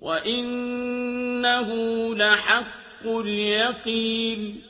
وَإِنَّهُ لَحَقُّ الْيَقِينِ